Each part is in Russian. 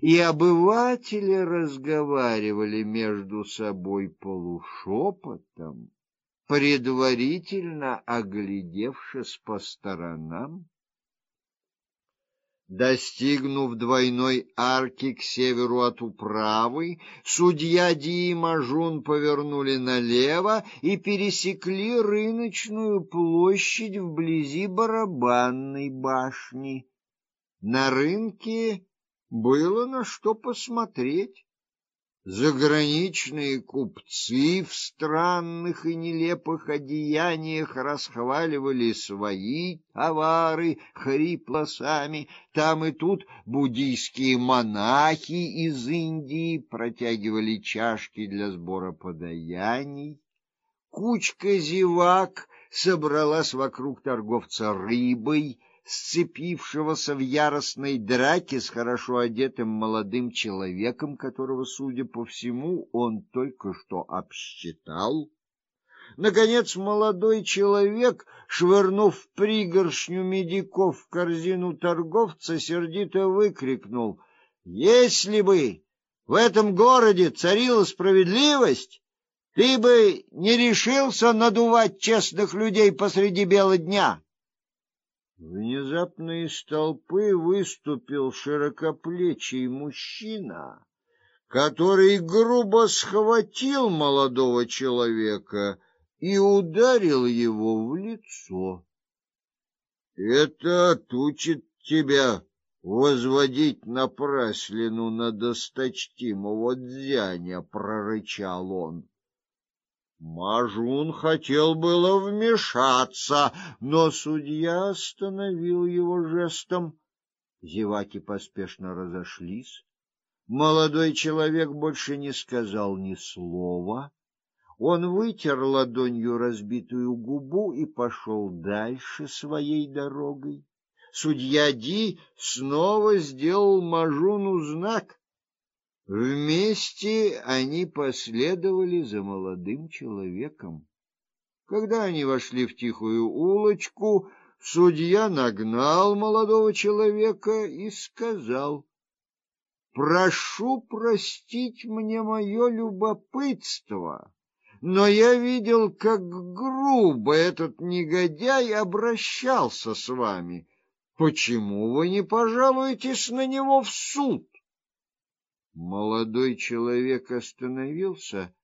и обыватели разговаривали между собой полушепотом, предварительно оглядевшись по сторонам. Достигнув двойной арки к северу от управы, судья Ди и Мажун повернули налево и пересекли рыночную площадь вблизи барабанной башни. На рынке было на что посмотреть. Заграничные купцы в странных и нелепых одеяниях расхваливали свои товары хриплосами. Там и тут буддийские монахи из Индии протягивали чашки для сбора подаяний. Кучка зевак собралась вокруг торговца рыбой, сцепившегося в яростной драке с хорошо одетым молодым человеком, которого, судя по всему, он только что обсчитал. Наконец молодой человек, швырнув пригоршню медиков в корзину торговца, сердито выкрикнул: "Если бы в этом городе царила справедливость, ты бы не решился надувать честных людей посреди бела дня!" Внезапно из толпы выступил широкоплечий мужчина, который грубо схватил молодого человека и ударил его в лицо. Это отучит тебя возводить напраслину на досточтимого дзяня, прорычал он. Мажун хотел было вмешаться, но судья остановил его жестом. Зеваки поспешно разошлись. Молодой человек больше не сказал ни слова. Он вытер ладонью разбитую губу и пошел дальше своей дорогой. Судья Ди снова сделал Мажуну знак. Вместе они последовали за молодым человеком. Когда они вошли в тихую улочку, судья нагнал молодого человека и сказал: "Прошу простить мне мое любопытство, но я видел, как грубо этот негодяй обращался с вами. Почему вы не пожалуетесь на него в суд?" Молодой человек остановился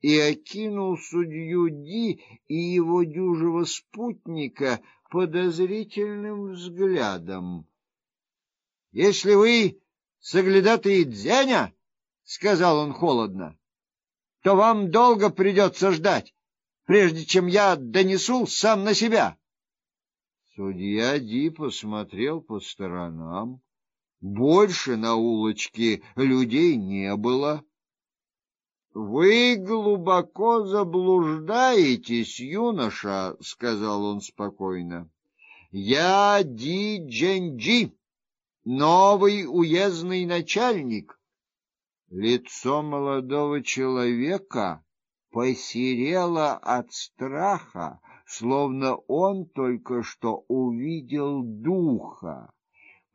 и окинул судью Ди и его дюжего спутника подозрительным взглядом. Если вы соглядатые Дзяня, сказал он холодно, то вам долго придется ждать, прежде чем я донесу сам на себя. Судья Ди посмотрел по сторонам. Больше на улочке людей не было. Вы глубоко заблуждаетесь, юноша, сказал он спокойно. Я Ди Дженджи, новый уездный начальник. Лицо молодого человека посерело от страха, словно он только что увидел духа.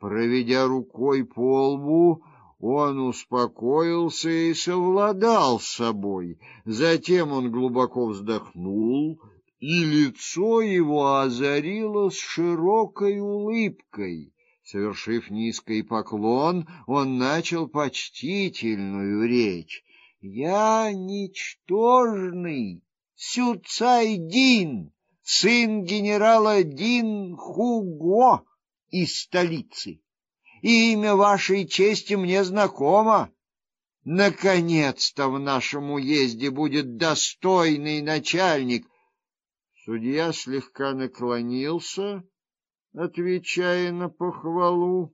Проведя рукой по лбу, он успокоился и совладал с собой. Затем он глубоко вздохнул, и лицо его озарилось широкой улыбкой. Совершив низкий поклон, он начал почтительную речь. Я ничтожный Сюцай-Дин, сын генерала Дин Хуго из столицы. Имя вашей чести мне знакомо. Наконец-то в нашем уезде будет достойный начальник. Судья слегка наклонился, отвечая на похвалу.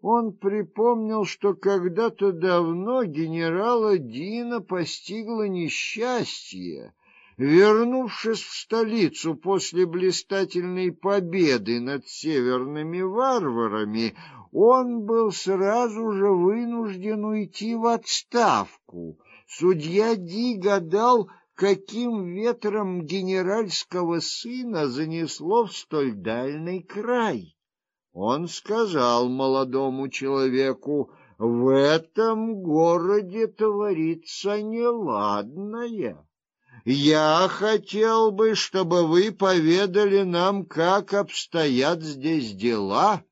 Он припомнил, что когда-то давно генерала Дина постигло несчастье, Вернувшись в столицу после блистательной победы над северными варварами, он был сразу же вынужден уйти в отставку. Судья Ди гадал, каким ветром генеральского сына занесло в столь дальний край. Он сказал молодому человеку: "В этом городе творится неладное. Я хотел бы, чтобы вы поведали нам, как обстоят здесь дела".